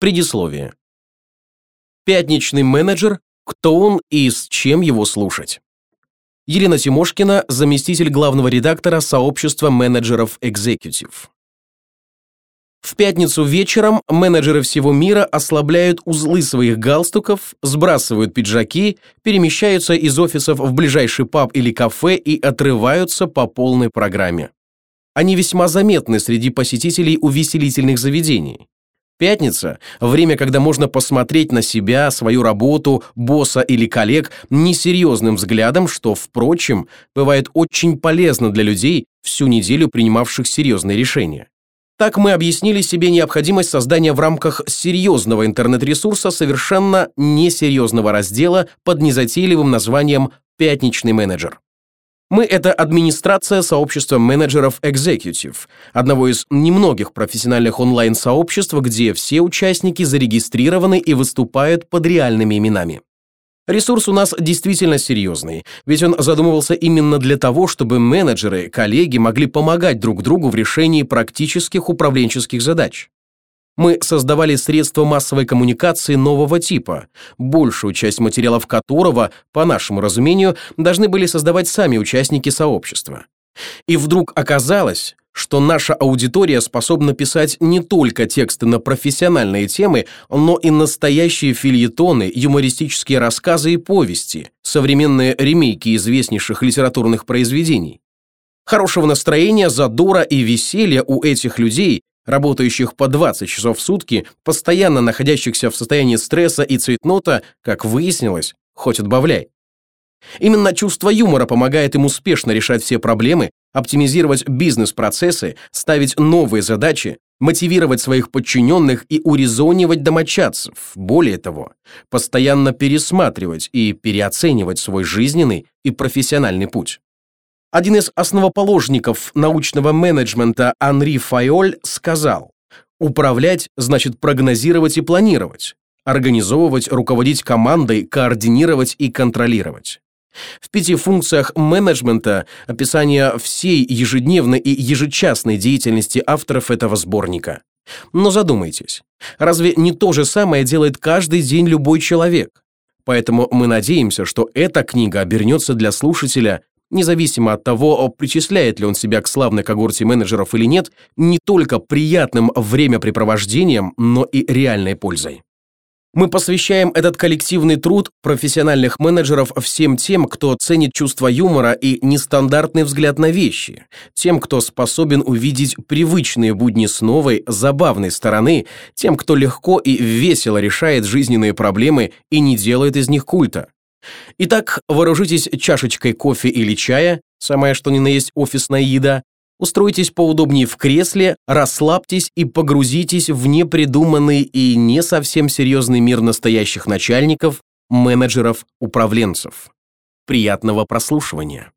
Предисловие. Пятничный менеджер, кто он и с чем его слушать. Елена Тимошкина, заместитель главного редактора сообщества менеджеров Executive. В пятницу вечером менеджеры всего мира ослабляют узлы своих галстуков, сбрасывают пиджаки, перемещаются из офисов в ближайший паб или кафе и отрываются по полной программе. Они весьма заметны среди посетителей увеселительных заведений. Пятница – время, когда можно посмотреть на себя, свою работу, босса или коллег несерьезным взглядом, что, впрочем, бывает очень полезно для людей, всю неделю принимавших серьезные решения. Так мы объяснили себе необходимость создания в рамках серьезного интернет-ресурса совершенно несерьезного раздела под незатейливым названием «Пятничный менеджер». Мы – это администрация сообщества менеджеров Executive, одного из немногих профессиональных онлайн-сообществ, где все участники зарегистрированы и выступают под реальными именами. Ресурс у нас действительно серьезный, ведь он задумывался именно для того, чтобы менеджеры, коллеги могли помогать друг другу в решении практических управленческих задач. Мы создавали средства массовой коммуникации нового типа, большую часть материалов которого, по нашему разумению, должны были создавать сами участники сообщества. И вдруг оказалось, что наша аудитория способна писать не только тексты на профессиональные темы, но и настоящие фильетоны, юмористические рассказы и повести, современные ремейки известнейших литературных произведений. Хорошего настроения, задора и веселья у этих людей, работающих по 20 часов в сутки, постоянно находящихся в состоянии стресса и цветнота, как выяснилось, хоть отбавляй. Именно чувство юмора помогает им успешно решать все проблемы, оптимизировать бизнес-процессы, ставить новые задачи, мотивировать своих подчиненных и урезонивать домочадцев. Более того, постоянно пересматривать и переоценивать свой жизненный и профессиональный путь. Один из основоположников научного менеджмента Анри Файоль сказал, «Управлять значит прогнозировать и планировать, организовывать, руководить командой, координировать и контролировать. В пяти функциях менеджмента описание всей ежедневной и ежечасной деятельности авторов этого сборника. Но задумайтесь, разве не то же самое делает каждый день любой человек? Поэтому мы надеемся, что эта книга обернется для слушателя, независимо от того, причисляет ли он себя к славной когорте менеджеров или нет, не только приятным времяпрепровождением, но и реальной пользой. Мы посвящаем этот коллективный труд профессиональных менеджеров всем тем, кто ценит чувство юмора и нестандартный взгляд на вещи, тем, кто способен увидеть привычные будни с новой, забавной стороны, тем, кто легко и весело решает жизненные проблемы и не делает из них культа. Итак, вооружитесь чашечкой кофе или чая, самое что ни на есть офисная еда, Устройтесь поудобнее в кресле, расслабьтесь и погрузитесь в непридуманный и не совсем серьезный мир настоящих начальников, менеджеров, управленцев. Приятного прослушивания!